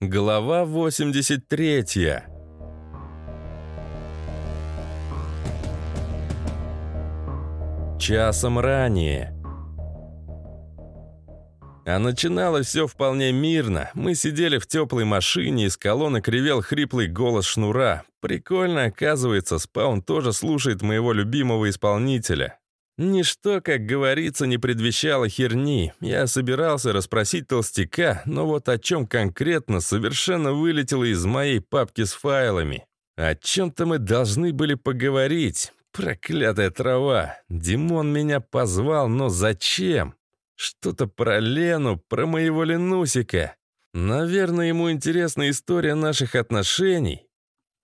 Глава 83 Часом ранее а начиналось все вполне мирно. Мы сидели в теплой машине, из колонны кривел хриплый голос шнура. Прикольно, оказывается, спаун тоже слушает моего любимого исполнителя. Ничто, как говорится, не предвещало херни. Я собирался расспросить толстяка, но вот о чем конкретно совершенно вылетело из моей папки с файлами. О чем-то мы должны были поговорить. Проклятая трава. Димон меня позвал, но зачем? Что-то про Лену, про моего Ленусика. Наверное, ему интересна история наших отношений.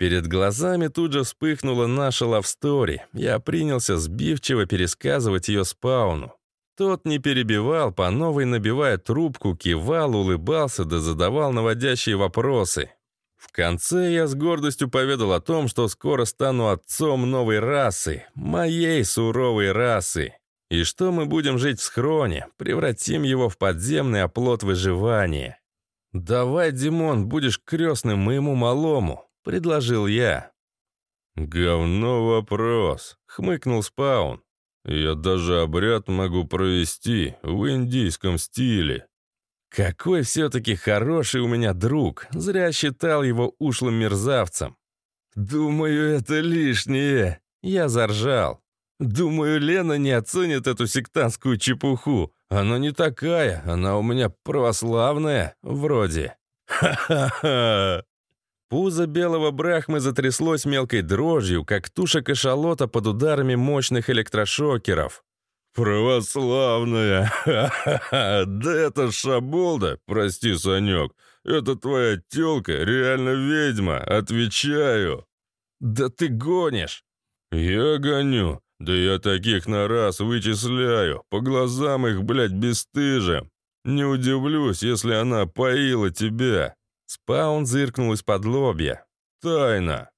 Перед глазами тут же вспыхнула наша лавстори. Я принялся сбивчиво пересказывать ее спауну. Тот не перебивал, по новой набивая трубку, кивал, улыбался да задавал наводящие вопросы. В конце я с гордостью поведал о том, что скоро стану отцом новой расы, моей суровой расы. И что мы будем жить в схроне, превратим его в подземный оплот выживания. «Давай, Димон, будешь крестным моему малому», — предложил я. «Говно вопрос», — хмыкнул Спаун. «Я даже обряд могу провести в индийском стиле». «Какой все-таки хороший у меня друг! Зря считал его ушлым мерзавцем!» «Думаю, это лишнее!» Я заржал. «Думаю, Лена не оценит эту сектантскую чепуху. Она не такая, она у меня православная, вроде». «Ха-ха-ха!» Пузо белого брахмы затряслось мелкой дрожью, как туша кашалота под ударами мощных электрошокеров. «Православная! Ха-ха-ха! Да это шаболда! Прости, Санек! Это твоя тёлка реально ведьма! Отвечаю!» «Да ты гонишь!» «Я гоню! Да я таких на раз вычисляю! По глазам их, блядь, бесстыжим! Не удивлюсь, если она поила тебя!» Спаун зыркнул из-под лобья. «Тайна!»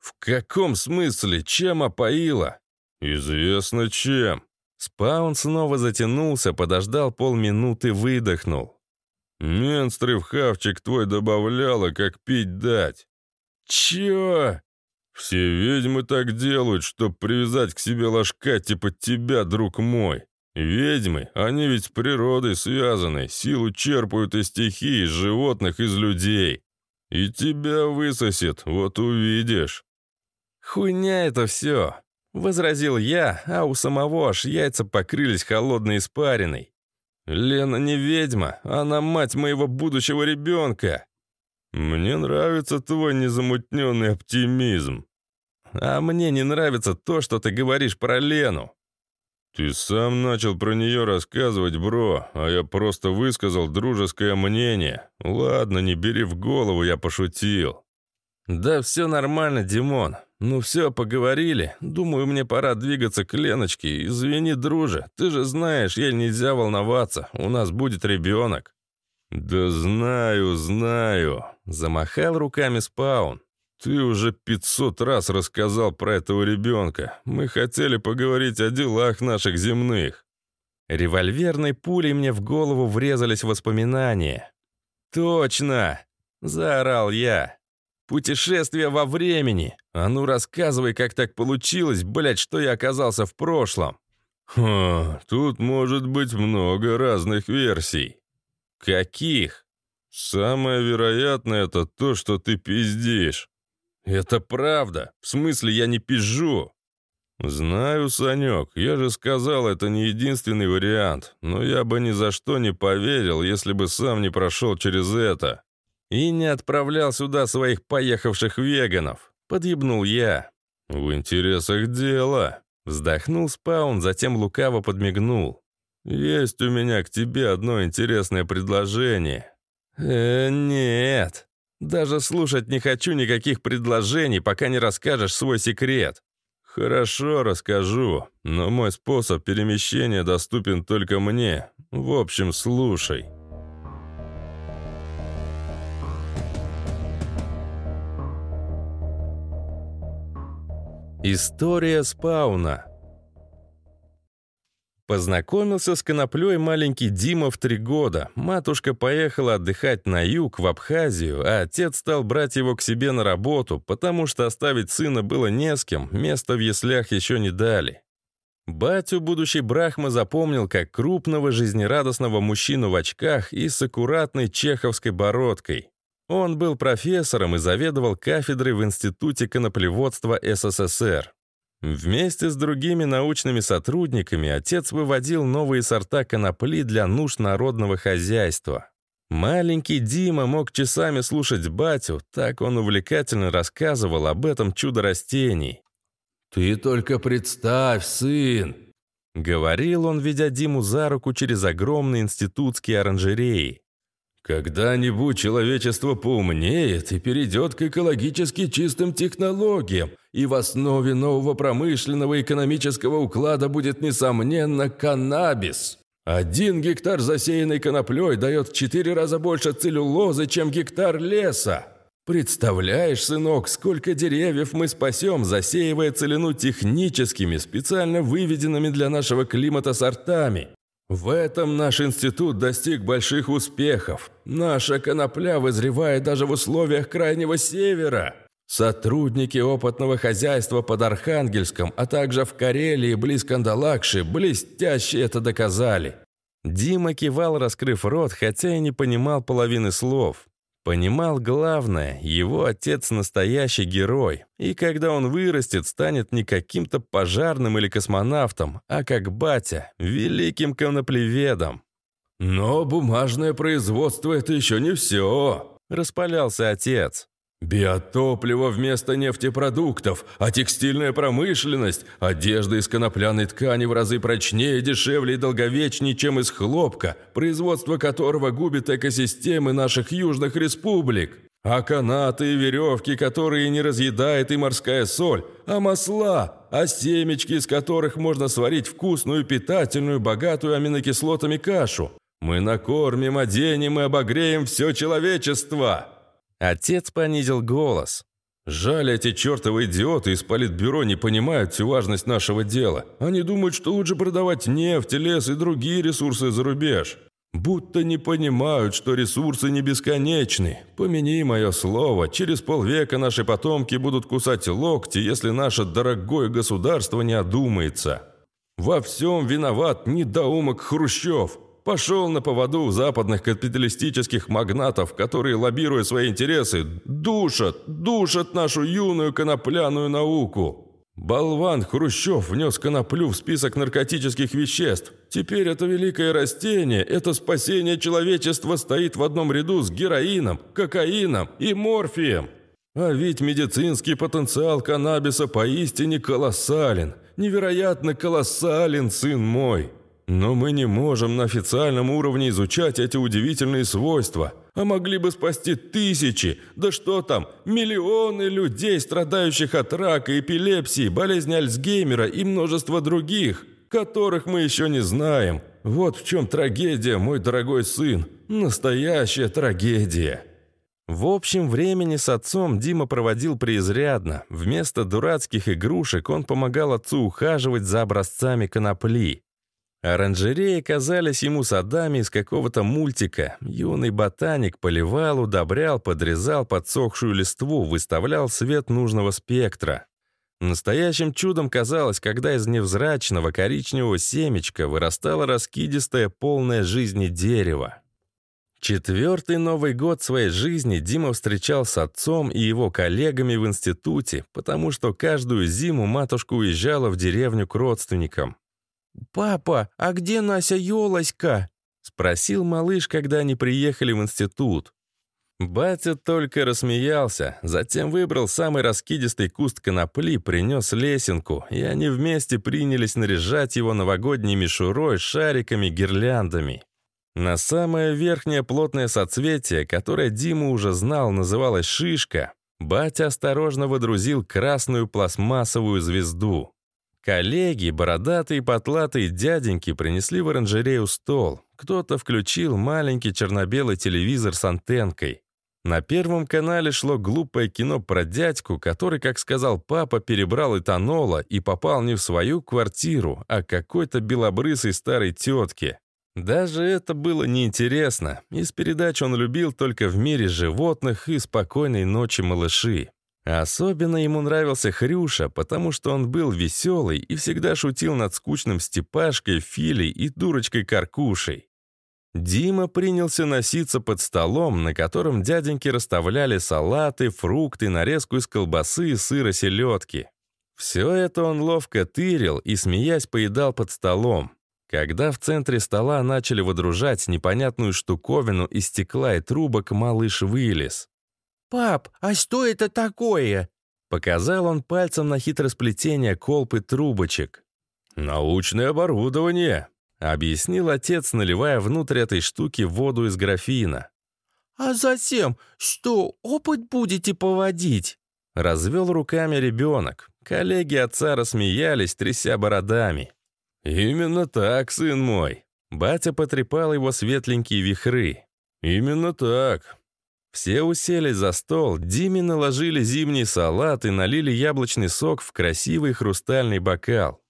«В каком смысле? Чем опоила?» «Известно чем». Спаун снова затянулся, подождал полминуты, выдохнул. «Менстры в хавчик твой добавляла, как пить дать». «Чё?» «Все ведьмы так делают, чтоб привязать к себе ложка типа тебя, друг мой. Ведьмы, они ведь с природой связаны, силу черпают из стихий, из животных, из людей. И тебя высосет, вот увидишь». «Хуйня это все», — возразил я, а у самого аж яйца покрылись холодной испариной. «Лена не ведьма, она мать моего будущего ребенка». «Мне нравится твой незамутненный оптимизм». «А мне не нравится то, что ты говоришь про Лену». «Ты сам начал про нее рассказывать, бро, а я просто высказал дружеское мнение. Ладно, не бери в голову, я пошутил». «Да все нормально, Димон. Ну все, поговорили. Думаю, мне пора двигаться к Леночке. Извини, друже, ты же знаешь, ей нельзя волноваться. У нас будет ребенок». «Да знаю, знаю», — замахал руками Спаун. «Ты уже пятьсот раз рассказал про этого ребенка. Мы хотели поговорить о делах наших земных». Револьверной пулей мне в голову врезались воспоминания. «Точно!» — заорал я. «Путешествие во времени! А ну рассказывай, как так получилось, блядь, что я оказался в прошлом!» «Ха, тут может быть много разных версий». «Каких?» «Самое вероятное это то, что ты пиздишь». «Это правда. В смысле, я не пизжу». «Знаю, Санек, я же сказал, это не единственный вариант, но я бы ни за что не поверил, если бы сам не прошел через это». «И не отправлял сюда своих поехавших веганов», — подъебнул я. «В интересах дела», — вздохнул Спаун, затем лукаво подмигнул. «Есть у меня к тебе одно интересное предложение». «Э, нет», даже слушать не хочу никаких предложений, пока не расскажешь свой секрет. Хорошо, расскажу, но мой способ перемещения доступен только мне. В общем, слушай. История спауна Познакомился с коноплей маленький Дима в три года. Матушка поехала отдыхать на юг, в Абхазию, а отец стал брать его к себе на работу, потому что оставить сына было не с кем, места в яслях еще не дали. Батю будущий Брахма запомнил как крупного жизнерадостного мужчину в очках и с аккуратной чеховской бородкой. Он был профессором и заведовал кафедрой в Институте коноплеводства СССР. Вместе с другими научными сотрудниками отец выводил новые сорта конопли для нужд народного хозяйства. Маленький Дима мог часами слушать батю, так он увлекательно рассказывал об этом чудо растений. «Ты только представь, сын!» Говорил он, ведя Диму за руку через огромные институтские оранжереи. Когда-нибудь человечество поумнеет и перейдет к экологически чистым технологиям, и в основе нового промышленного экономического уклада будет, несомненно, каннабис. Один гектар засеянной коноплей дает в четыре раза больше целлюлозы, чем гектар леса. Представляешь, сынок, сколько деревьев мы спасем, засеивая целину техническими, специально выведенными для нашего климата сортами. В этом наш институт достиг больших успехов. Наша конопля вызревает даже в условиях Крайнего Севера. Сотрудники опытного хозяйства под Архангельском, а также в Карелии близ Кандалакши блестяще это доказали. Дима кивал, раскрыв рот, хотя и не понимал половины слов. Понимал главное, его отец настоящий герой, и когда он вырастет, станет не каким-то пожарным или космонавтом, а как батя, великим коноплеведом. «Но бумажное производство — это еще не все», — распалялся отец. Биотопливо вместо нефтепродуктов, а текстильная промышленность, одежда из конопляной ткани в разы прочнее, дешевле и долговечнее, чем из хлопка, производство которого губит экосистемы наших южных республик. А канаты и веревки, которые не разъедает и морская соль, а масла, а семечки, из которых можно сварить вкусную, питательную, богатую аминокислотами кашу. Мы накормим, оденем и обогреем все человечество. Отец понизил голос. «Жаль, эти чертовы идиоты из политбюро не понимают всю важность нашего дела. Они думают, что лучше продавать нефть, лес и другие ресурсы за рубеж. Будто не понимают, что ресурсы не бесконечны. Помяни мое слово, через полвека наши потомки будут кусать локти, если наше дорогое государство не одумается. Во всем виноват недоумок Хрущев пошел на поводу западных капиталистических магнатов, которые, лоббируя свои интересы, душат, душат нашу юную конопляную науку. Болван Хрущев внес коноплю в список наркотических веществ. Теперь это великое растение, это спасение человечества стоит в одном ряду с героином, кокаином и морфием. А ведь медицинский потенциал каннабиса поистине колоссален. Невероятно колоссален, сын мой. Но мы не можем на официальном уровне изучать эти удивительные свойства, а могли бы спасти тысячи, да что там, миллионы людей, страдающих от рака, эпилепсии, болезни Альцгеймера и множество других, которых мы еще не знаем. Вот в чем трагедия, мой дорогой сын. Настоящая трагедия. В общем, времени с отцом Дима проводил преизрядно. Вместо дурацких игрушек он помогал отцу ухаживать за образцами конопли. Оранжереи казались ему садами из какого-то мультика. Юный ботаник поливал, удобрял, подрезал подсохшую листву, выставлял свет нужного спектра. Настоящим чудом казалось, когда из невзрачного коричневого семечка вырастало раскидистое, полное жизни дерево. Четвертый Новый год своей жизни Дима встречал с отцом и его коллегами в институте, потому что каждую зиму матушка уезжала в деревню к родственникам. «Папа, а где Нася Ёлоська?» — спросил малыш, когда они приехали в институт. Батя только рассмеялся, затем выбрал самый раскидистый куст конопли, принес лесенку, и они вместе принялись наряжать его новогодней мишурой, шариками, гирляндами. На самое верхнее плотное соцветие, которое Дима уже знал, называлось шишка, батя осторожно водрузил красную пластмассовую звезду. Коллеги, бородатые потлатые дяденьки принесли в оранжерею стол. Кто-то включил маленький черно-белый телевизор с антенкой. На Первом канале шло глупое кино про дядьку, который, как сказал папа, перебрал этанола и попал не в свою квартиру, а какой-то белобрысой старой тетке. Даже это было неинтересно. Из передач он любил только «В мире животных» и «Спокойной ночи, малыши». Особенно ему нравился Хрюша, потому что он был веселый и всегда шутил над скучным Степашкой, Филей и дурочкой Каркушей. Дима принялся носиться под столом, на котором дяденьки расставляли салаты, фрукты, нарезку из колбасы и сыра селедки. Все это он ловко тырил и, смеясь, поедал под столом. Когда в центре стола начали водружать непонятную штуковину из стекла и трубок, малыш вылез. «Пап, а что это такое?» Показал он пальцем на хитросплетение колб и трубочек. «Научное оборудование», Объяснил отец, наливая внутрь этой штуки воду из графина. «А затем что, опыт будете поводить?» Развел руками ребенок. Коллеги отца рассмеялись, тряся бородами. «Именно так, сын мой!» Батя потрепал его светленькие вихры. «Именно так!» Все уселись за стол, Диме наложили зимний салат и налили яблочный сок в красивый хрустальный бокал.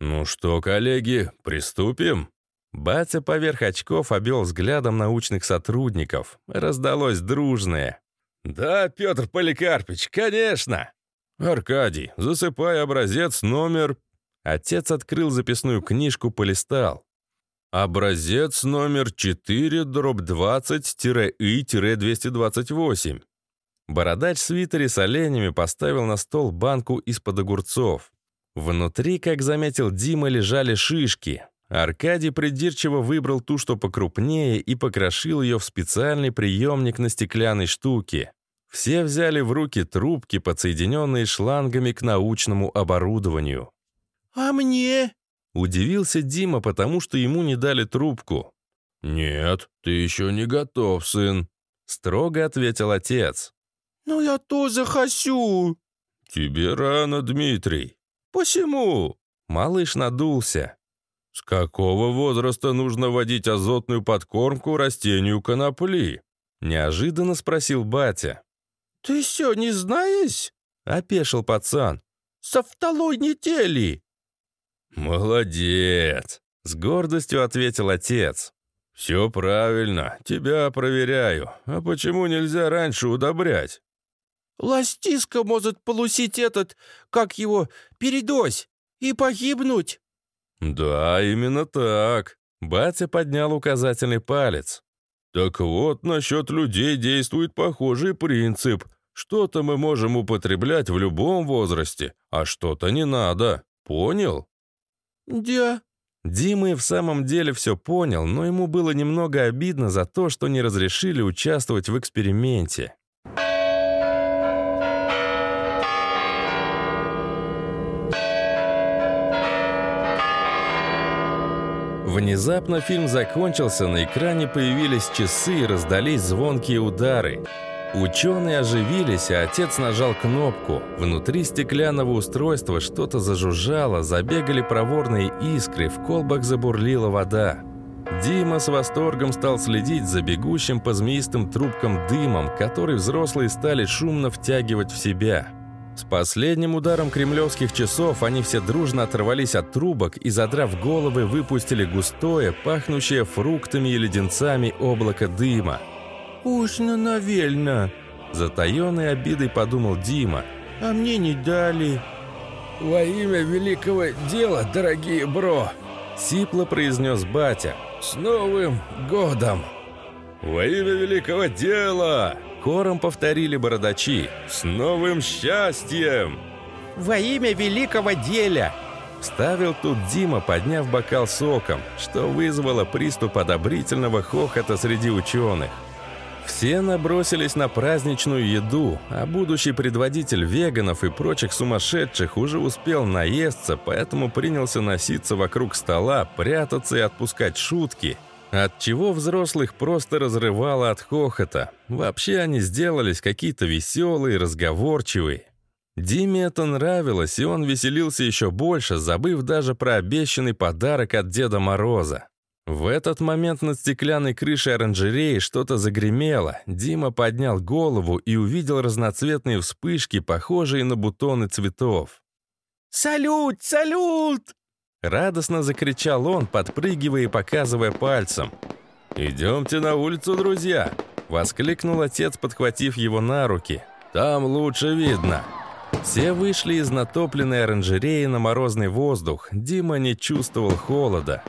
«Ну что, коллеги, приступим?» Батя поверх очков обвел взглядом научных сотрудников. Раздалось дружное. «Да, Петр Поликарпич, конечно!» «Аркадий, засыпай образец номер...» Отец открыл записную книжку, полистал. «Образец номер 4, дробь 20-И-228». Бородач в свитере с оленями поставил на стол банку из-под огурцов. Внутри, как заметил Дима, лежали шишки. Аркадий придирчиво выбрал ту, что покрупнее, и покрошил ее в специальный приемник на стеклянной штуке. Все взяли в руки трубки, подсоединенные шлангами к научному оборудованию. «А мне?» — удивился Дима, потому что ему не дали трубку. «Нет, ты еще не готов, сын», — строго ответил отец. «Ну я тоже хочу». «Тебе рано, Дмитрий». «Почему?» Малыш надулся. «С какого возраста нужно вводить азотную подкормку растению конопли?» Неожиданно спросил батя. «Ты все не знаешь?» Опешил пацан. «Со второй недели!» «Молодец!» С гордостью ответил отец. «Все правильно, тебя проверяю. А почему нельзя раньше удобрять?» Ластиска может получить этот, как его, передось и погибнуть». «Да, именно так». Батя поднял указательный палец. «Так вот, насчет людей действует похожий принцип. Что-то мы можем употреблять в любом возрасте, а что-то не надо. Понял?» «Да». Дима и в самом деле все понял, но ему было немного обидно за то, что не разрешили участвовать в эксперименте. Внезапно фильм закончился, на экране появились часы и раздались звонкие удары. Ученые оживились, а отец нажал кнопку. Внутри стеклянного устройства что-то зажужжало, забегали проворные искры, в колбах забурлила вода. Дима с восторгом стал следить за бегущим по змеистым трубкам дымом, который взрослые стали шумно втягивать в себя. С последним ударом кремлевских часов они все дружно оторвались от трубок и, задрав головы, выпустили густое, пахнущее фруктами и леденцами облако дыма. «Вкусно, навельно!» Затаенной обидой подумал Дима. «А мне не дали!» «Во имя великого дела, дорогие бро!» Сипло произнес батя. «С Новым годом!» «Во имя великого дела!» Хором повторили бородачи. «С новым счастьем!» «Во имя великого деля!» Вставил тут Дима, подняв бокал соком, что вызвало приступ одобрительного хохота среди ученых. Все набросились на праздничную еду, а будущий предводитель веганов и прочих сумасшедших уже успел наесться, поэтому принялся носиться вокруг стола, прятаться и отпускать шутки – от чего взрослых просто разрывало от хохота. Вообще они сделались какие-то веселые, разговорчивые. Диме это нравилось, и он веселился еще больше, забыв даже про обещанный подарок от Деда Мороза. В этот момент над стеклянной крышей оранжереи что-то загремело. Дима поднял голову и увидел разноцветные вспышки, похожие на бутоны цветов. «Салют! Салют!» Радостно закричал он, подпрыгивая и показывая пальцем. «Идемте на улицу, друзья!» Воскликнул отец, подхватив его на руки. «Там лучше видно!» Все вышли из натопленной оранжереи на морозный воздух. Дима не чувствовал холода.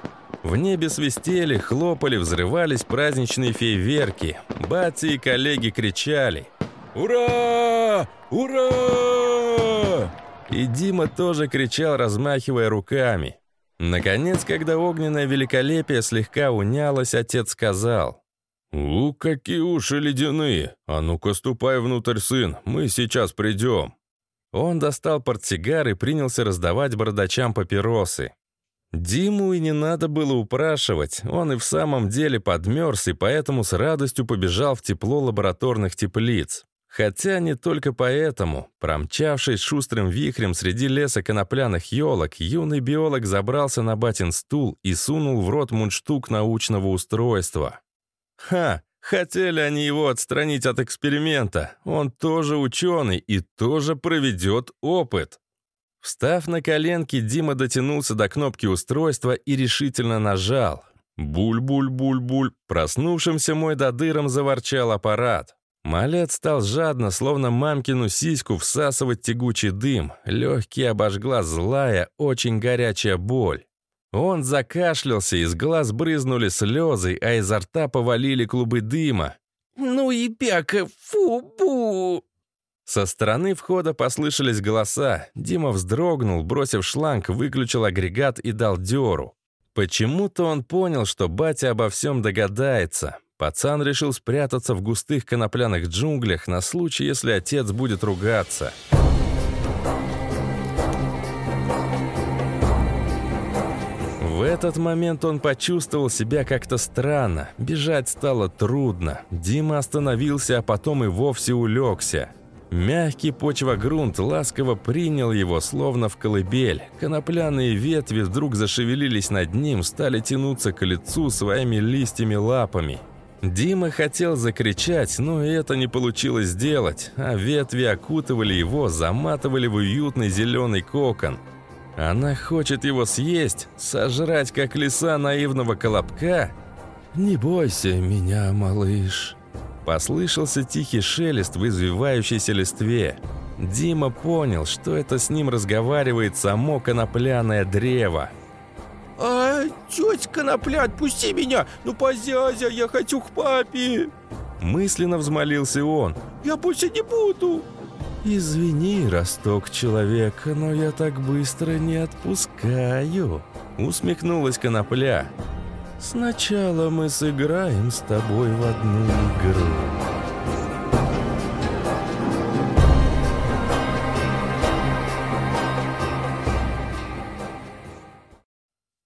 В небе свистели, хлопали, взрывались праздничные фейверки. Бати и коллеги кричали «Ура! Ура!» И Дима тоже кричал, размахивая руками. Наконец, когда огненное великолепие слегка унялось, отец сказал «У, какие уши ледяные! А ну-ка ступай внутрь, сын, мы сейчас придем!» Он достал портсигар и принялся раздавать бородачам папиросы. Диму и не надо было упрашивать, он и в самом деле подмерз, и поэтому с радостью побежал в тепло лабораторных теплиц. Хотя не только поэтому. Промчавшись шустрым вихрем среди леса конопляных елок, юный биолог забрался на батин стул и сунул в рот мундштук научного устройства. Ха! Хотели они его отстранить от эксперимента. Он тоже ученый и тоже проведет опыт. Встав на коленки, Дима дотянулся до кнопки устройства и решительно нажал. Буль-буль-буль-буль. Проснувшимся мой додыром заворчал аппарат. Малец стал жадно, словно мамкину сиську, всасывать тягучий дым. Легкие обожгла злая, очень горячая боль. Он закашлялся, из глаз брызнули слезы, а изо рта повалили клубы дыма. «Ну и пяка, фу-бу!» Со стороны входа послышались голоса. Дима вздрогнул, бросив шланг, выключил агрегат и дал дёру. Почему-то он понял, что батя обо всем догадается. Пацан решил спрятаться в густых конопляных джунглях на случай, если отец будет ругаться. В этот момент он почувствовал себя как-то странно. Бежать стало трудно. Дима остановился, а потом и вовсе улегся. Мягкий почвогрунт ласково принял его, словно в колыбель. Конопляные ветви вдруг зашевелились над ним, стали тянуться к лицу своими листьями-лапами. Дима хотел закричать, но это не получилось сделать, а ветви окутывали его, заматывали в уютный зеленый кокон. Она хочет его съесть, сожрать, как лиса наивного колобка? «Не бойся меня, малыш», Послышался тихий шелест в извивающейся листве. Дима понял, что это с ним разговаривает само конопляное древо. «А, тетя Конопля, отпусти меня! Ну, позязя, я хочу к папе!» Мысленно взмолился он. «Я больше не буду!» «Извини, росток человека, но я так быстро не отпускаю!» Усмехнулась Конопля. Сначала мы сыграем с тобой в одну игру.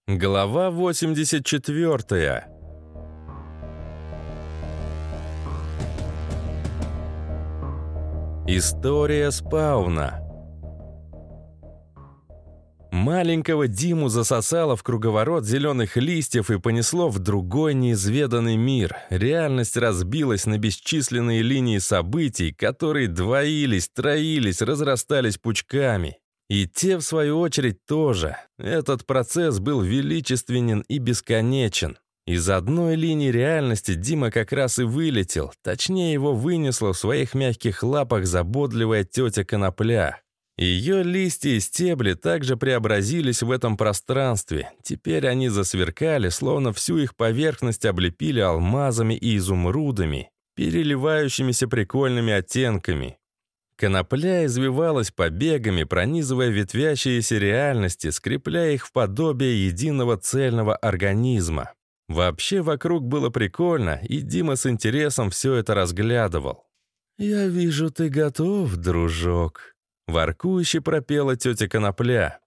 Глава 84 История спауна Маленького Диму засосало в круговорот зеленых листьев и понесло в другой неизведанный мир. Реальность разбилась на бесчисленные линии событий, которые двоились, троились, разрастались пучками. И те, в свою очередь, тоже. Этот процесс был величественен и бесконечен. Из одной линии реальности Дима как раз и вылетел, точнее его вынесла в своих мягких лапах заботливая тетя Конопля. Ее листья и стебли также преобразились в этом пространстве. Теперь они засверкали, словно всю их поверхность облепили алмазами и изумрудами, переливающимися прикольными оттенками. Конопля извивалась побегами, пронизывая ветвящиеся реальности, скрепляя их в подобие единого цельного организма. Вообще вокруг было прикольно, и Дима с интересом все это разглядывал. «Я вижу, ты готов, дружок», Воркующе пропела тетя Конопля.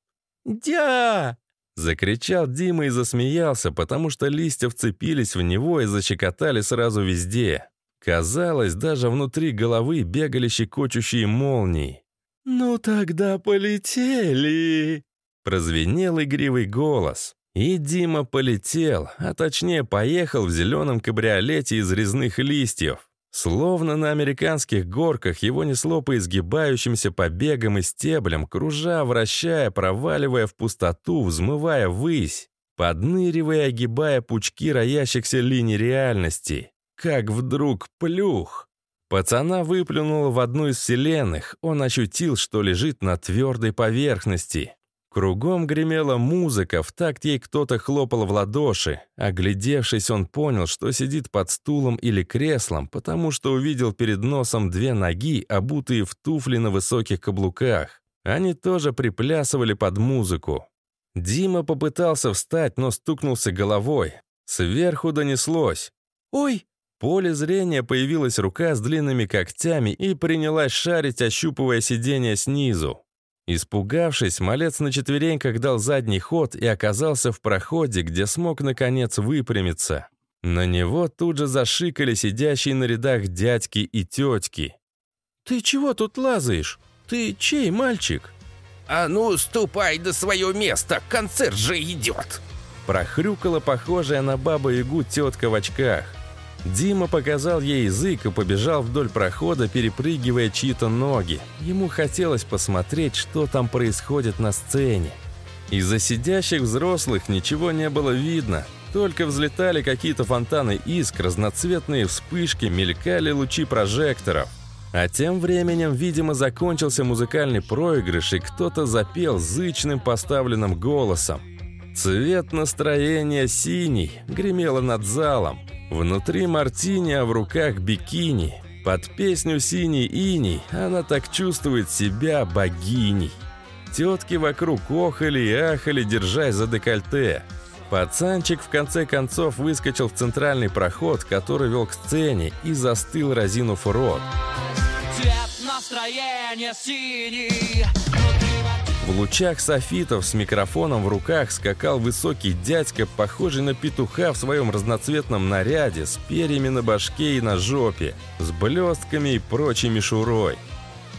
«Дя!» Закричал Дима и засмеялся, потому что листья вцепились в него и зачекотали сразу везде. Казалось, даже внутри головы бегали щекочущие молнии. «Ну тогда полетели!» Прозвенел игривый голос. И Дима полетел, а точнее поехал в зеленом кабриолете из резных листьев. Словно на американских горках его несло по изгибающимся побегам и стеблям, кружа, вращая, проваливая в пустоту, взмывая ввысь, подныривая, огибая пучки роящихся линий реальности. Как вдруг плюх! Пацана выплюнуло в одну из вселенных, он ощутил, что лежит на твердой поверхности. Кругом гремела музыка, в такт ей кто-то хлопал в ладоши. Оглядевшись, он понял, что сидит под стулом или креслом, потому что увидел перед носом две ноги, обутые в туфли на высоких каблуках. Они тоже приплясывали под музыку. Дима попытался встать, но стукнулся головой. Сверху донеслось. «Ой!» В поле зрения появилась рука с длинными когтями и принялась шарить, ощупывая сиденье снизу. Испугавшись, малец на четвереньках дал задний ход и оказался в проходе, где смог, наконец, выпрямиться. На него тут же зашикали сидящие на рядах дядьки и тетки. «Ты чего тут лазаешь? Ты чей мальчик?» «А ну, ступай до свое место, концерт же идет!» Прохрюкала похожая на бабу-ягу тетка в очках. Дима показал ей язык и побежал вдоль прохода, перепрыгивая чьи-то ноги. Ему хотелось посмотреть, что там происходит на сцене. Из-за сидящих взрослых ничего не было видно, только взлетали какие-то фонтаны искр, разноцветные вспышки, мелькали лучи прожекторов. А тем временем, видимо, закончился музыкальный проигрыш, и кто-то запел зычным поставленным голосом. «Цвет настроения синий» гремело над залом. Внутри мартини, а в руках бикини. Под песню «Синий иней» она так чувствует себя богиней. Тетки вокруг охали и ахали, держась за декольте. Пацанчик в конце концов выскочил в центральный проход, который вел к сцене, и застыл, разинув рот. Цвет настроения синий, в лучах софитов с микрофоном в руках скакал высокий дядька, похожий на петуха в своем разноцветном наряде, с перьями на башке и на жопе, с блестками и прочей мишурой.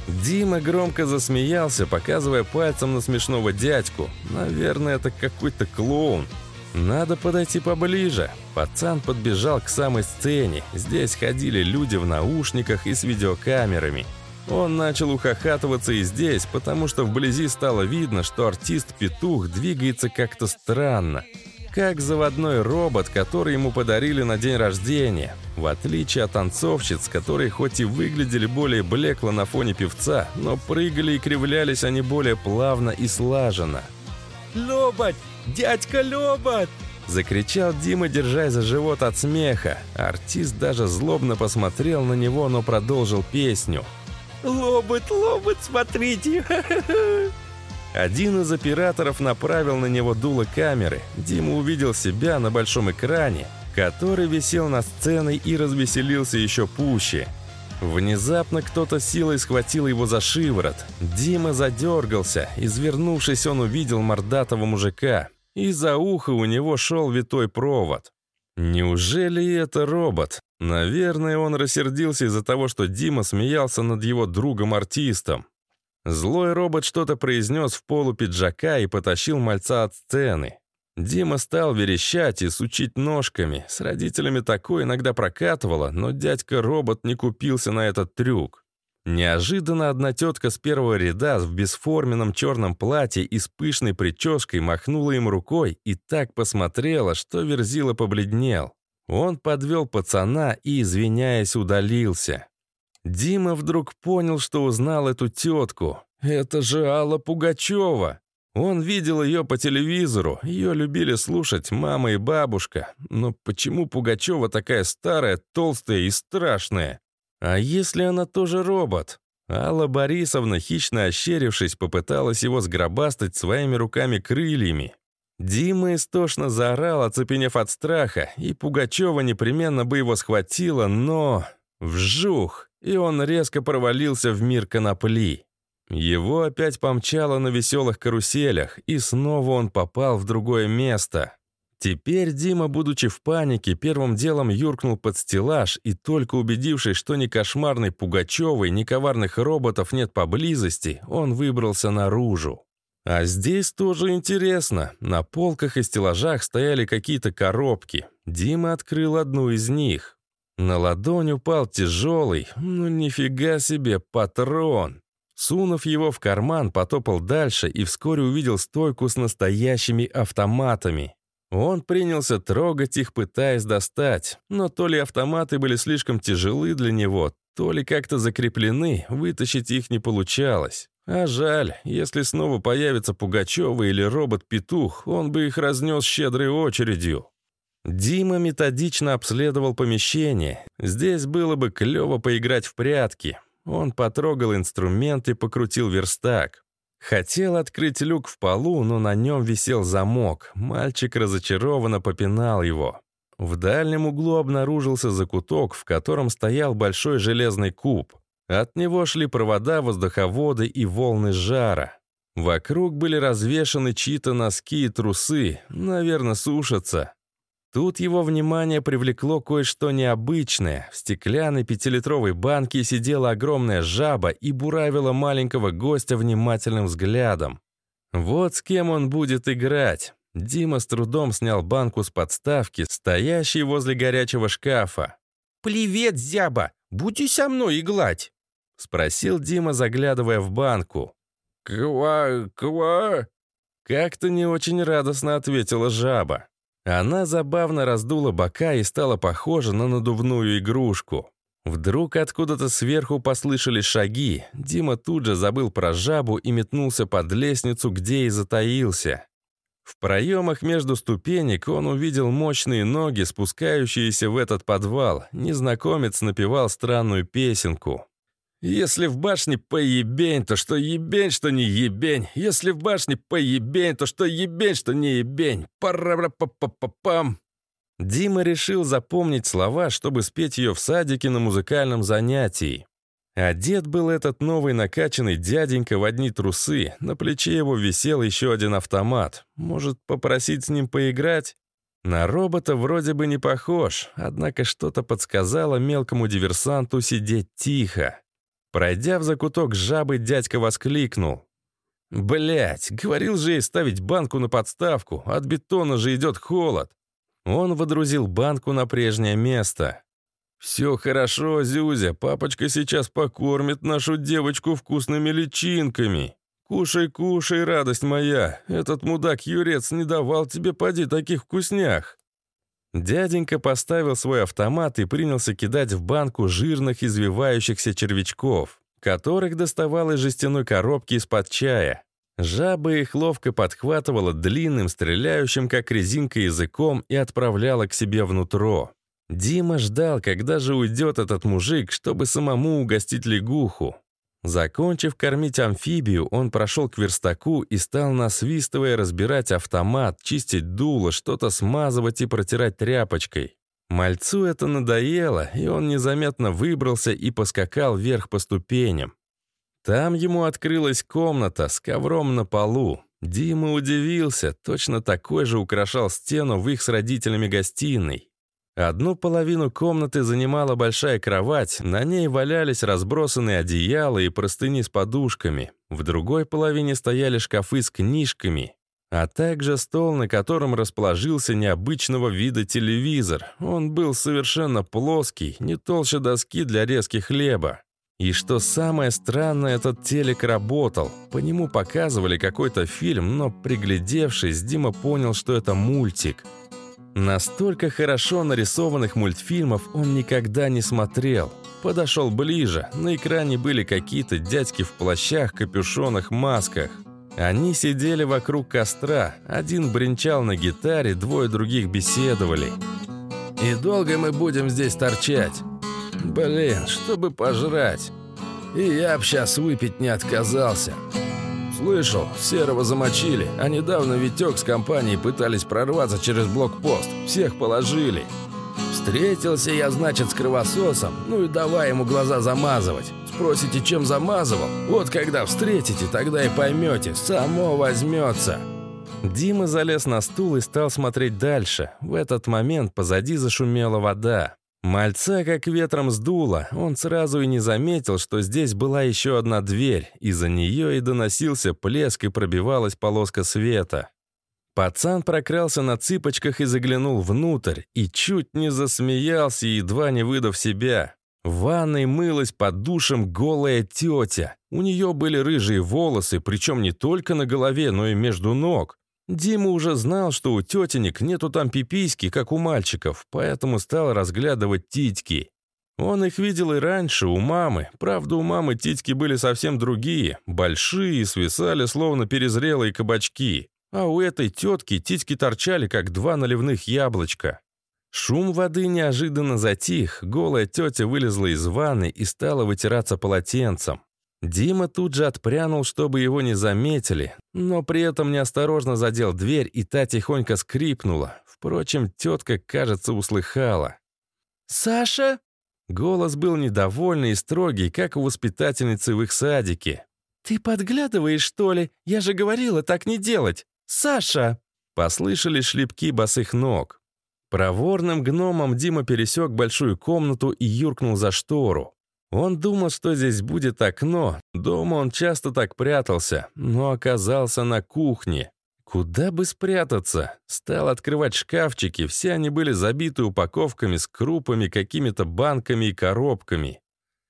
Дима громко засмеялся, показывая пальцем на смешного дядьку. Наверное, это какой-то клоун. Надо подойти поближе. Пацан подбежал к самой сцене. Здесь ходили люди в наушниках и с видеокамерами. Он начал ухахатываться и здесь, потому что вблизи стало видно, что артист-петух двигается как-то странно. Как заводной робот, который ему подарили на день рождения. В отличие от танцовщиц, которые хоть и выглядели более блекло на фоне певца, но прыгали и кривлялись они более плавно и слаженно. «Лобот! Дядька Лобот!» Закричал Дима, держась за живот от смеха. Артист даже злобно посмотрел на него, но продолжил песню – «Лобот, лобот, смотрите!» Один из операторов направил на него дуло камеры. Дима увидел себя на большом экране, который висел на сцене и развеселился еще пуще. Внезапно кто-то силой схватил его за шиворот. Дима задергался. Извернувшись, он увидел мордатого мужика. И за ухо у него шел витой провод. Неужели это робот? Наверное, он рассердился из-за того, что Дима смеялся над его другом-артистом. Злой робот что-то произнес в полу пиджака и потащил мальца от сцены. Дима стал верещать и сучить ножками. С родителями такое иногда прокатывало, но дядька-робот не купился на этот трюк. Неожиданно одна тетка с первого ряда в бесформенном черном платье и с пышной прической махнула им рукой и так посмотрела, что Верзила побледнел. Он подвел пацана и, извиняясь, удалился. Дима вдруг понял, что узнал эту тетку. Это же Алла Пугачева. Он видел ее по телевизору, ее любили слушать мама и бабушка. Но почему Пугачева такая старая, толстая и страшная? А если она тоже робот? Алла Борисовна, хищно ощерившись, попыталась его сгробастать своими руками-крыльями. Дима истошно заорал, оцепенев от страха, и Пугачева непременно бы его схватила, но... Вжух! И он резко провалился в мир конопли. Его опять помчало на веселых каруселях, и снова он попал в другое место. Теперь Дима, будучи в панике, первым делом юркнул под стеллаж и, только убедившись, что ни кошмарной Пугачевой, ни коварных роботов нет поблизости, он выбрался наружу. А здесь тоже интересно. На полках и стеллажах стояли какие-то коробки. Дима открыл одну из них. На ладонь упал тяжелый, ну нифига себе, патрон. Сунув его в карман, потопал дальше и вскоре увидел стойку с настоящими автоматами. Он принялся трогать их, пытаясь достать, но то ли автоматы были слишком тяжелы для него, то ли как-то закреплены, вытащить их не получалось. А жаль, если снова появится Пугачева или робот-петух, он бы их разнес щедрой очередью. Дима методично обследовал помещение. Здесь было бы клево поиграть в прятки. Он потрогал инструмент и покрутил верстак. Хотел открыть люк в полу, но на нем висел замок. Мальчик разочарованно попинал его. В дальнем углу обнаружился закуток, в котором стоял большой железный куб. От него шли провода, воздуховоды и волны жара. Вокруг были развешаны чьи-то носки и трусы, наверное, сушатся. Тут его внимание привлекло кое-что необычное. В стеклянной пятилитровой банке сидела огромная жаба и буравила маленького гостя внимательным взглядом. Вот с кем он будет играть. Дима с трудом снял банку с подставки, стоящей возле горячего шкафа. «Привет, зяба! Будь со мной и гладь!» — спросил Дима, заглядывая в банку. «Ква... ква...» Как-то не очень радостно ответила жаба. Она забавно раздула бока и стала похожа на надувную игрушку. Вдруг откуда-то сверху послышались шаги. Дима тут же забыл про жабу и метнулся под лестницу, где и затаился. В проемах между ступенек он увидел мощные ноги, спускающиеся в этот подвал. Незнакомец напевал странную песенку. Если в башне поебень, то что ебень, что не ебень. Если в башне поебень, то что ебень, что не ебень. пара па па па пам Дима решил запомнить слова, чтобы спеть ее в садике на музыкальном занятии. Одет был этот новый накачанный дяденька в одни трусы, на плече его висел еще один автомат. Может, попросить с ним поиграть? На робота вроде бы не похож, однако что-то подсказало мелкому диверсанту сидеть тихо. Пройдя в закуток жабы, дядька воскликнул. Блять, говорил же ей ставить банку на подставку, от бетона же идет холод». Он водрузил банку на прежнее место. «Все хорошо, Зюзя, папочка сейчас покормит нашу девочку вкусными личинками. Кушай, кушай, радость моя, этот мудак-юрец не давал тебе поди таких вкуснях». Дяденька поставил свой автомат и принялся кидать в банку жирных извивающихся червячков, которых доставал из жестяной коробки из-под чая. Жаба их ловко подхватывала длинным, стреляющим как резинка языком и отправляла к себе внутрь. Дима ждал, когда же уйдет этот мужик, чтобы самому угостить лягуху. Закончив кормить амфибию, он прошел к верстаку и стал, насвистывая, разбирать автомат, чистить дуло, что-то смазывать и протирать тряпочкой. Мальцу это надоело, и он незаметно выбрался и поскакал вверх по ступеням. Там ему открылась комната с ковром на полу. Дима удивился, точно такой же украшал стену в их с родителями гостиной. Одну половину комнаты занимала большая кровать, на ней валялись разбросанные одеяла и простыни с подушками. В другой половине стояли шкафы с книжками, а также стол, на котором расположился необычного вида телевизор. Он был совершенно плоский, не толще доски для резки хлеба. И что самое странное, этот телек работал. По нему показывали какой-то фильм, но приглядевшись, Дима понял, что это мультик – Настолько хорошо нарисованных мультфильмов он никогда не смотрел. Подошел ближе, на экране были какие-то дядьки в плащах, капюшонах, масках. Они сидели вокруг костра, один бренчал на гитаре, двое других беседовали. «И долго мы будем здесь торчать?» «Блин, чтобы пожрать. И я б сейчас выпить не отказался». «Слышал, Серого замочили, а недавно Витек с компанией пытались прорваться через блокпост. Всех положили. Встретился я, значит, с кровососом, ну и давай ему глаза замазывать. Спросите, чем замазывал? Вот когда встретите, тогда и поймете, само возьмется». Дима залез на стул и стал смотреть дальше. В этот момент позади зашумела вода. Мальца как ветром сдуло, он сразу и не заметил, что здесь была еще одна дверь, из-за нее и доносился плеск и пробивалась полоска света. Пацан прокрался на цыпочках и заглянул внутрь, и чуть не засмеялся, едва не выдав себя. В ванной мылась под душем голая тетя. У нее были рыжие волосы, причем не только на голове, но и между ног. Дима уже знал, что у тетенек нету там пиписьки, как у мальчиков, поэтому стал разглядывать титьки. Он их видел и раньше, у мамы. Правда, у мамы титьки были совсем другие, большие и свисали, словно перезрелые кабачки. А у этой тетки титьки торчали, как два наливных яблочка. Шум воды неожиданно затих, голая тетя вылезла из ванны и стала вытираться полотенцем. Дима тут же отпрянул, чтобы его не заметили, но при этом неосторожно задел дверь, и та тихонько скрипнула. Впрочем, тетка, кажется, услыхала. «Саша?» Голос был недовольный и строгий, как у воспитательницы в их садике. «Ты подглядываешь, что ли? Я же говорила так не делать! Саша!» Послышались шлепки босых ног. Проворным гномом Дима пересек большую комнату и юркнул за штору. Он думал, что здесь будет окно. Дома он часто так прятался, но оказался на кухне. Куда бы спрятаться? Стал открывать шкафчики, все они были забиты упаковками с крупами, какими-то банками и коробками.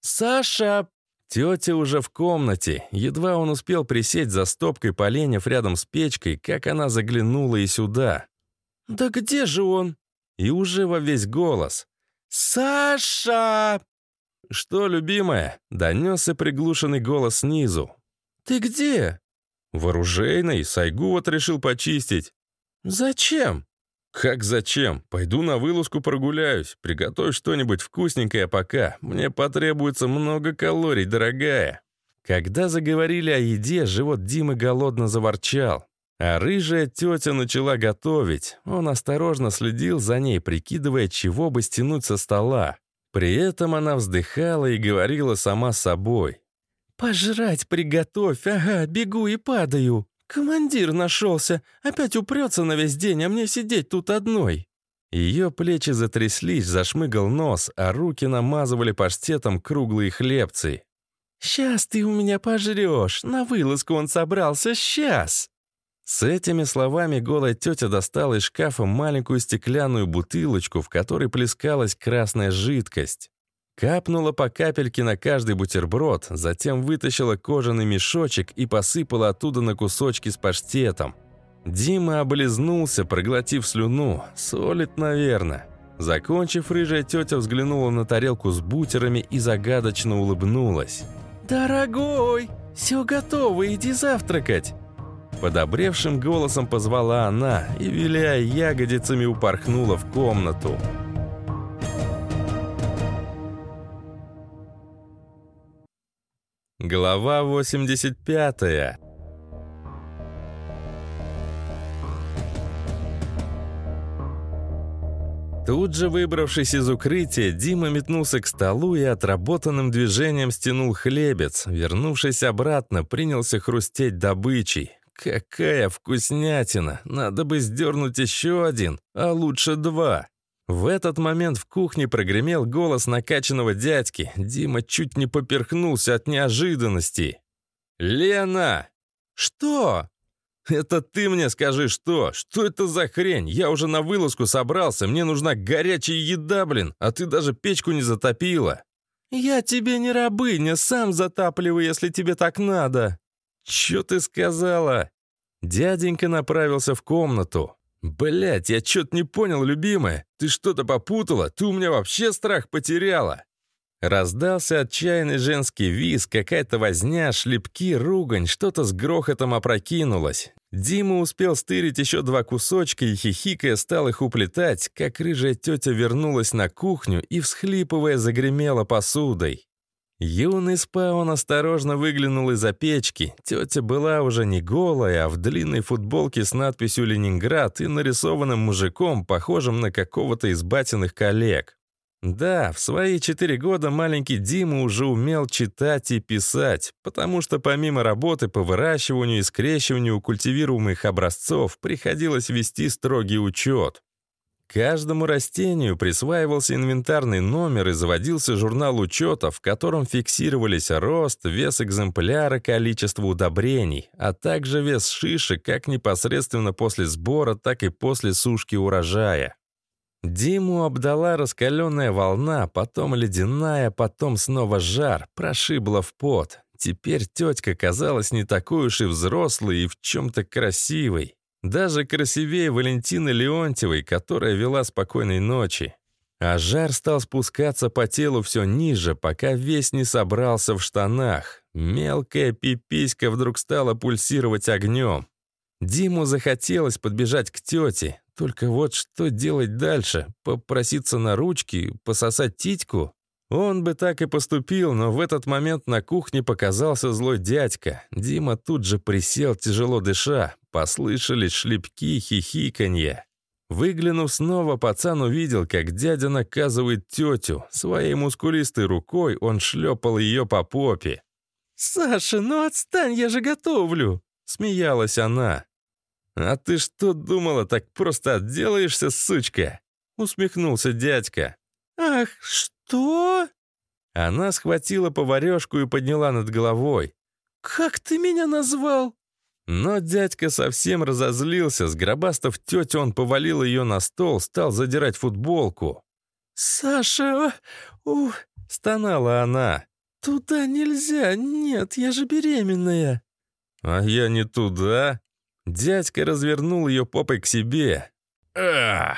«Саша!» Тетя уже в комнате. Едва он успел присесть за стопкой поленьев рядом с печкой, как она заглянула и сюда. «Да где же он?» И уже во весь голос. «Саша!» «Что, любимая?» — донесся приглушенный голос снизу. «Ты где?» «В Сайгу вот решил почистить». «Зачем?» «Как зачем? Пойду на вылазку прогуляюсь. Приготовь что-нибудь вкусненькое пока. Мне потребуется много калорий, дорогая». Когда заговорили о еде, живот Димы голодно заворчал. А рыжая тетя начала готовить. Он осторожно следил за ней, прикидывая, чего бы стянуть со стола. При этом она вздыхала и говорила сама собой. «Пожрать приготовь, ага, бегу и падаю. Командир нашелся, опять упрется на весь день, а мне сидеть тут одной». Ее плечи затряслись, зашмыгал нос, а руки намазывали паштетом круглые хлебцы. «Сейчас ты у меня пожрешь, на вылазку он собрался, сейчас!» С этими словами голая тетя достала из шкафа маленькую стеклянную бутылочку, в которой плескалась красная жидкость. Капнула по капельке на каждый бутерброд, затем вытащила кожаный мешочек и посыпала оттуда на кусочки с паштетом. Дима облизнулся, проглотив слюну. Солит, наверное. Закончив, рыжая тетя взглянула на тарелку с бутерами и загадочно улыбнулась. «Дорогой, все готово, иди завтракать!» Подобревшим голосом позвала она и, виляя ягодицами, упорхнула в комнату. Глава 85 Тут же, выбравшись из укрытия, Дима метнулся к столу и отработанным движением стянул хлебец. Вернувшись обратно, принялся хрустеть добычей. Какая вкуснятина! Надо бы сдернуть еще один, а лучше два. В этот момент в кухне прогремел голос накачанного дядьки. Дима чуть не поперхнулся от неожиданности. «Лена!» «Что?» «Это ты мне скажи, что? Что это за хрень? Я уже на вылазку собрался, мне нужна горячая еда, блин, а ты даже печку не затопила». «Я тебе не рабыня, сам затапливай, если тебе так надо». «Чё ты сказала?» Дяденька направился в комнату. Блять, я чё-то не понял, любимая. Ты что-то попутала? Ты у меня вообще страх потеряла!» Раздался отчаянный женский визг, какая-то возня, шлепки, ругань, что-то с грохотом опрокинулось. Дима успел стырить еще два кусочка и, хихикая, стал их уплетать, как рыжая тетя вернулась на кухню и, всхлипывая, загремела посудой. Юный спаун осторожно выглянул из-за печки. Тетя была уже не голая, а в длинной футболке с надписью «Ленинград» и нарисованным мужиком, похожим на какого-то из батиных коллег. Да, в свои четыре года маленький Дима уже умел читать и писать, потому что помимо работы по выращиванию и скрещиванию культивируемых образцов приходилось вести строгий учет. Каждому растению присваивался инвентарный номер и заводился журнал учета, в котором фиксировались рост, вес экземпляра, количество удобрений, а также вес шишек как непосредственно после сбора, так и после сушки урожая. Диму обдала раскаленная волна, потом ледяная, потом снова жар, прошибла в пот. Теперь тетка казалась не такой уж и взрослой и в чем-то красивой. Даже красивее Валентины Леонтьевой, которая вела спокойной ночи. А жар стал спускаться по телу все ниже, пока весь не собрался в штанах. Мелкая пиписька вдруг стала пульсировать огнем. Диму захотелось подбежать к тете. Только вот что делать дальше? Попроситься на ручки? Пососать титьку? Он бы так и поступил, но в этот момент на кухне показался злой дядька. Дима тут же присел, тяжело дыша. Послышались шлепки, хихиканье. Выглянув снова, пацан увидел, как дядя наказывает тетю. Своей мускулистой рукой он шлепал ее по попе. «Саша, ну отстань, я же готовлю!» Смеялась она. «А ты что думала, так просто отделаешься, сучка?» Усмехнулся дядька. «Ах, что?» Она схватила поварешку и подняла над головой. «Как ты меня назвал?» Но дядька совсем разозлился, сгробастав тетю, он повалил ее на стол, стал задирать футболку. «Саша, ух!» — стонала она. «Туда нельзя, нет, я же беременная». «А я не туда». Дядька развернул ее попой к себе. «Ах!»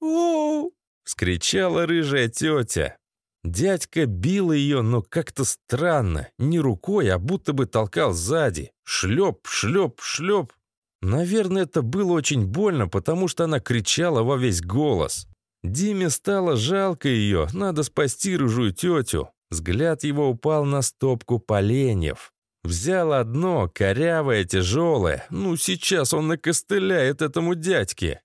«Оу!» — вскричала рыжая тетя. Дядька бил ее, но как-то странно, не рукой, а будто бы толкал сзади. Шлеп, шлеп, шлеп. Наверное, это было очень больно, потому что она кричала во весь голос. Диме стало жалко ее, надо спасти рыжую тетю. Взгляд его упал на стопку поленьев. Взял одно, корявое, тяжелое. Ну, сейчас он накостыляет этому дядьке.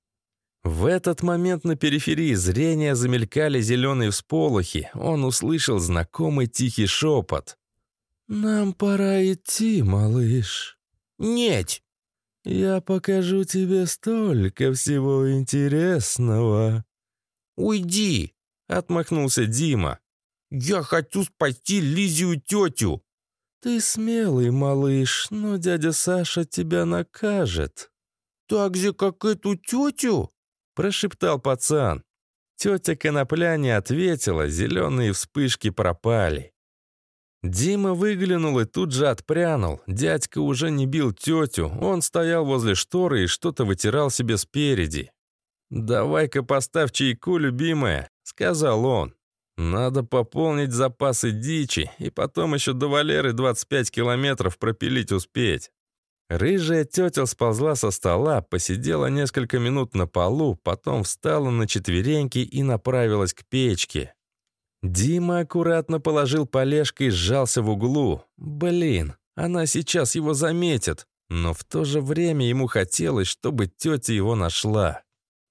В этот момент на периферии зрения замелькали зеленые всполохи. Он услышал знакомый тихий шепот. «Нам пора идти, малыш». «Нет». «Я покажу тебе столько всего интересного». «Уйди», — отмахнулся Дима. «Я хочу спасти Лизию тетю». «Ты смелый, малыш, но дядя Саша тебя накажет». «Так же, как эту тетю?» Прошептал пацан. Тетя Конопля не ответила, зеленые вспышки пропали. Дима выглянул и тут же отпрянул. Дядька уже не бил тетю, он стоял возле шторы и что-то вытирал себе спереди. «Давай-ка поставь чайку, любимая», — сказал он. «Надо пополнить запасы дичи, и потом еще до Валеры 25 километров пропилить успеть». Рыжая тетя сползла со стола, посидела несколько минут на полу, потом встала на четвереньки и направилась к печке. Дима аккуратно положил полежка и сжался в углу. Блин, она сейчас его заметит. Но в то же время ему хотелось, чтобы тетя его нашла.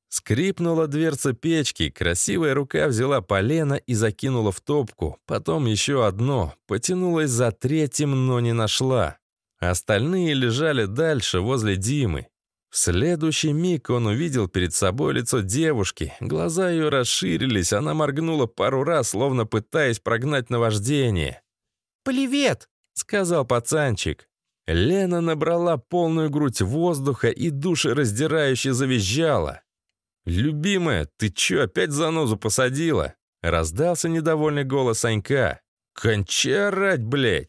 Скрипнула дверца печки, красивая рука взяла полено и закинула в топку, потом еще одно, потянулась за третьим, но не нашла. Остальные лежали дальше, возле Димы. В следующий миг он увидел перед собой лицо девушки. Глаза ее расширились, она моргнула пару раз, словно пытаясь прогнать наваждение. «Привет!» — сказал пацанчик. Лена набрала полную грудь воздуха и душераздирающе завизжала. «Любимая, ты чё, опять занозу посадила?» Раздался недовольный голос Санька. «Кончай орать, блядь!»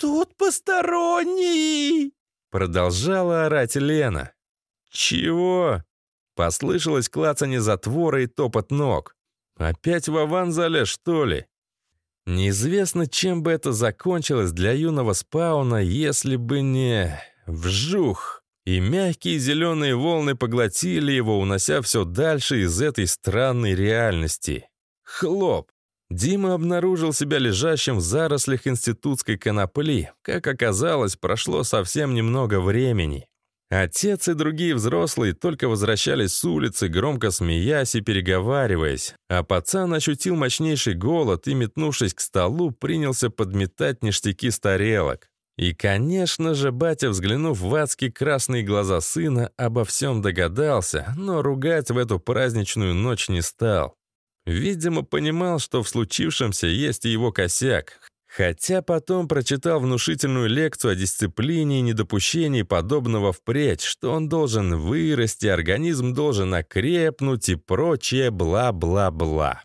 «Тут посторонний!» Продолжала орать Лена. «Чего?» Послышалось клацанье затвора и топот ног. «Опять в аван залез, что ли?» Неизвестно, чем бы это закончилось для юного спауна, если бы не... Вжух! И мягкие зеленые волны поглотили его, унося все дальше из этой странной реальности. Хлоп! Дима обнаружил себя лежащим в зарослях институтской конопли. Как оказалось, прошло совсем немного времени. Отец и другие взрослые только возвращались с улицы, громко смеясь и переговариваясь, а пацан ощутил мощнейший голод и, метнувшись к столу, принялся подметать ништяки с тарелок. И, конечно же, батя, взглянув в адские красные глаза сына, обо всем догадался, но ругать в эту праздничную ночь не стал. Видимо, понимал, что в случившемся есть и его косяк. Хотя потом прочитал внушительную лекцию о дисциплине и недопущении подобного впредь, что он должен вырасти, организм должен окрепнуть и прочее бла-бла-бла.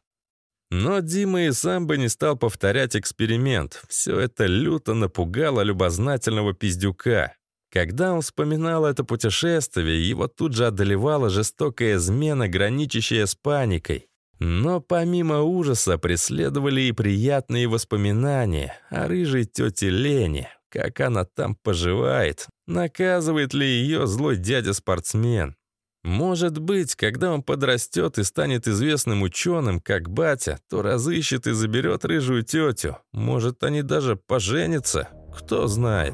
Но Дима и сам бы не стал повторять эксперимент. Все это люто напугало любознательного пиздюка. Когда он вспоминал это путешествие, его тут же одолевала жестокая измена, граничащая с паникой. Но помимо ужаса преследовали и приятные воспоминания о рыжей тете Лене, как она там поживает, наказывает ли ее злой дядя-спортсмен. Может быть, когда он подрастет и станет известным ученым, как батя, то разыщет и заберет рыжую тетю. Может, они даже поженятся, кто знает.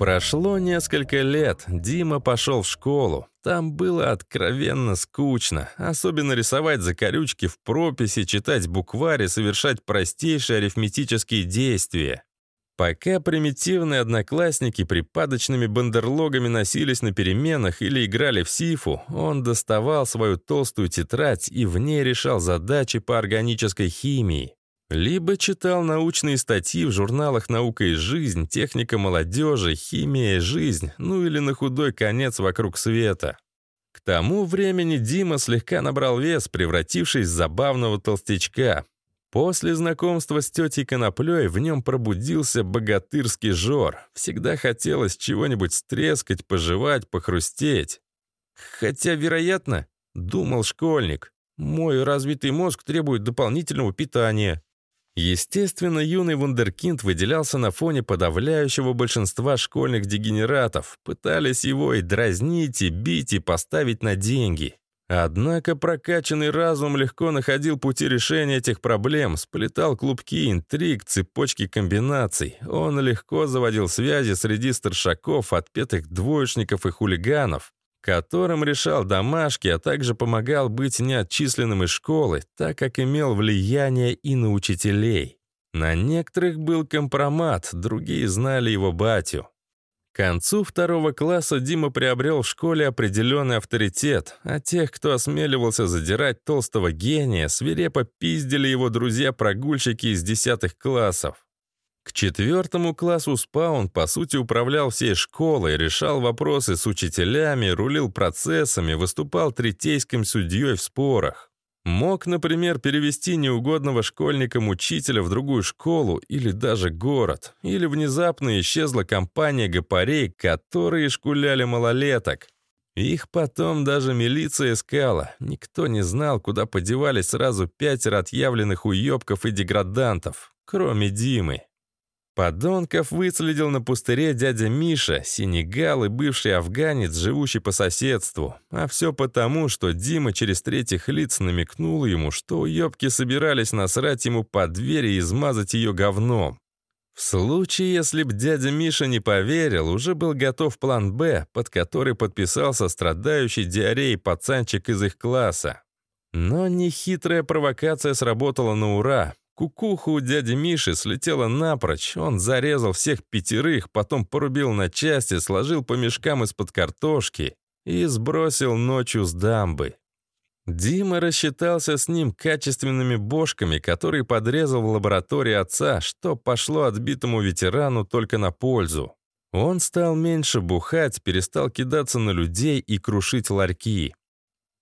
Прошло несколько лет, Дима пошел в школу. Там было откровенно скучно, особенно рисовать закорючки в прописи, читать буквари, совершать простейшие арифметические действия. Пока примитивные одноклассники припадочными бандерлогами носились на переменах или играли в сифу, он доставал свою толстую тетрадь и в ней решал задачи по органической химии. Либо читал научные статьи в журналах «Наука и жизнь», «Техника молодежи», «Химия и жизнь», ну или на худой конец «Вокруг света». К тому времени Дима слегка набрал вес, превратившись в забавного толстячка. После знакомства с тетей Коноплей в нем пробудился богатырский жор. Всегда хотелось чего-нибудь стрескать, пожевать, похрустеть. Хотя, вероятно, думал школьник, мой развитый мозг требует дополнительного питания. Естественно, юный вундеркинд выделялся на фоне подавляющего большинства школьных дегенератов. Пытались его и дразнить, и бить, и поставить на деньги. Однако прокачанный разум легко находил пути решения этих проблем, сплетал клубки интриг, цепочки комбинаций. Он легко заводил связи среди старшаков, отпетых двоечников и хулиганов, которым решал домашки, а также помогал быть неотчисленным из школы, так как имел влияние и на учителей. На некоторых был компромат, другие знали его батю. К концу второго класса Дима приобрел в школе определенный авторитет, а тех, кто осмеливался задирать толстого гения, свирепо пиздили его друзья-прогульщики из десятых классов. К четвертому классу СПА он, по сути, управлял всей школой, решал вопросы с учителями, рулил процессами, выступал третейским судьей в спорах. Мог, например, перевести неугодного школьникам-учителя в другую школу или даже город. Или внезапно исчезла компания гопарей, которые шкуляли малолеток. Их потом даже милиция искала. Никто не знал, куда подевались сразу пятеро отъявленных уёбков и деградантов, кроме Димы. Подонков выследил на пустыре дядя Миша, сенегал и бывший афганец, живущий по соседству. А все потому, что Дима через третьих лиц намекнул ему, что уёбки собирались насрать ему под дверь и измазать ее говном. В случае, если б дядя Миша не поверил, уже был готов план «Б», под который подписался страдающий диареей пацанчик из их класса. Но нехитрая провокация сработала на ура. Кукуха у дяди Миши слетела напрочь, он зарезал всех пятерых, потом порубил на части, сложил по мешкам из-под картошки и сбросил ночью с дамбы. Дима рассчитался с ним качественными бошками, которые подрезал в лаборатории отца, что пошло отбитому ветерану только на пользу. Он стал меньше бухать, перестал кидаться на людей и крушить ларьки.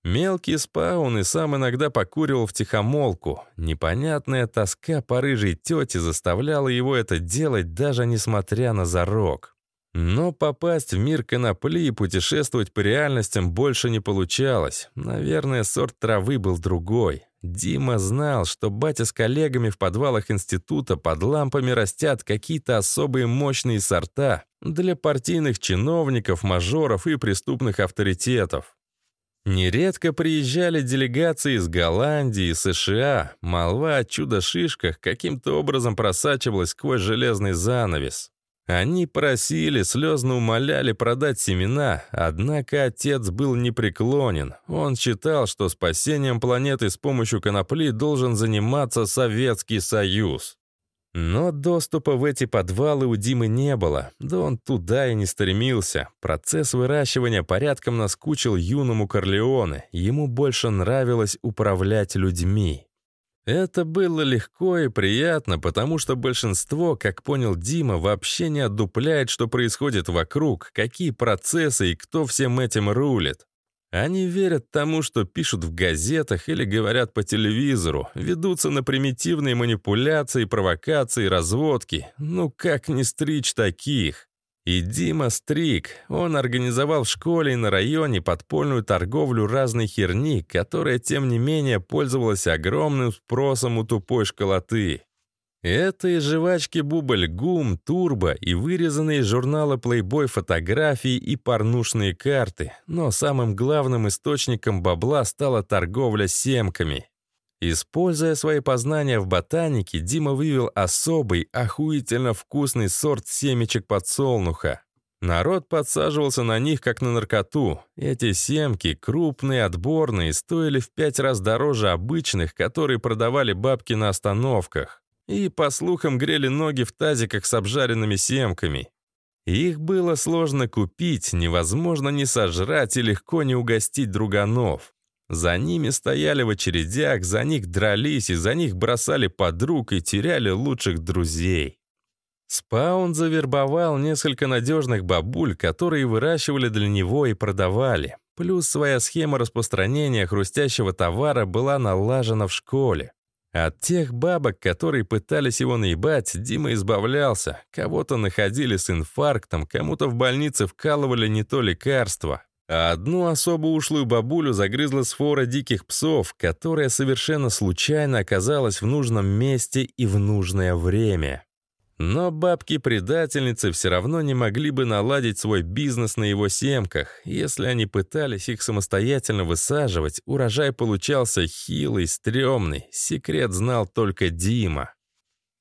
Мелкий спаун и сам иногда покуривал тихомолку. Непонятная тоска по рыжей тете заставляла его это делать, даже несмотря на зарок. Но попасть в мир конопли и путешествовать по реальностям больше не получалось. Наверное, сорт травы был другой. Дима знал, что батя с коллегами в подвалах института под лампами растят какие-то особые мощные сорта для партийных чиновников, мажоров и преступных авторитетов. Нередко приезжали делегации из Голландии, США. Молва о чудо-шишках каким-то образом просачивалась сквозь железный занавес. Они просили, слезно умоляли продать семена, однако отец был непреклонен. Он считал, что спасением планеты с помощью конопли должен заниматься Советский Союз. Но доступа в эти подвалы у Димы не было, да он туда и не стремился. Процесс выращивания порядком наскучил юному Корлеоне, ему больше нравилось управлять людьми. Это было легко и приятно, потому что большинство, как понял Дима, вообще не отдупляет, что происходит вокруг, какие процессы и кто всем этим рулит. Они верят тому, что пишут в газетах или говорят по телевизору, ведутся на примитивные манипуляции, провокации, разводки. Ну как не стричь таких? И Дима стриг. Он организовал в школе и на районе подпольную торговлю разной херни, которая, тем не менее, пользовалась огромным спросом у тупой школоты. Это и жвачки Бубль Гум, Турбо и вырезанные из журнала Playboy фотографии и порнушные карты. Но самым главным источником бабла стала торговля семками. Используя свои познания в ботанике, Дима вывел особый, охуительно вкусный сорт семечек подсолнуха. Народ подсаживался на них, как на наркоту. Эти семки, крупные, отборные, стоили в пять раз дороже обычных, которые продавали бабки на остановках. И, по слухам, грели ноги в тазиках с обжаренными семками. Их было сложно купить, невозможно не сожрать и легко не угостить друганов. За ними стояли в очередях, за них дрались и за них бросали подруг и теряли лучших друзей. Спаун завербовал несколько надежных бабуль, которые выращивали для него и продавали. Плюс своя схема распространения хрустящего товара была налажена в школе. От тех бабок, которые пытались его наебать, Дима избавлялся. Кого-то находили с инфарктом, кому-то в больнице вкалывали не то лекарство. А одну особо ушлую бабулю загрызла сфора диких псов, которая совершенно случайно оказалась в нужном месте и в нужное время. Но бабки-предательницы все равно не могли бы наладить свой бизнес на его семках. Если они пытались их самостоятельно высаживать, урожай получался хилый, стрёмный. Секрет знал только Дима.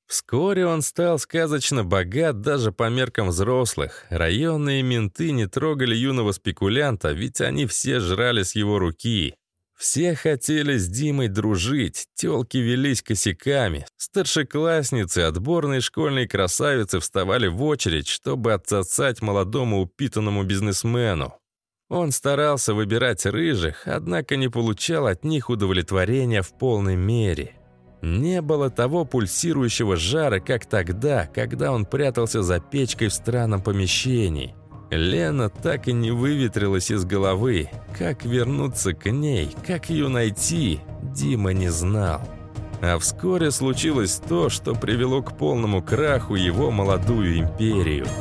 Вскоре он стал сказочно богат даже по меркам взрослых. Районные менты не трогали юного спекулянта, ведь они все жрали с его руки. Все хотели с Димой дружить, тёлки велись косяками. Старшеклассницы, отборные школьные красавицы вставали в очередь, чтобы отцацать молодому упитанному бизнесмену. Он старался выбирать рыжих, однако не получал от них удовлетворения в полной мере. Не было того пульсирующего жара, как тогда, когда он прятался за печкой в странном помещении. Лена так и не выветрилась из головы. Как вернуться к ней, как ее найти, Дима не знал. А вскоре случилось то, что привело к полному краху его молодую империю –